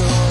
so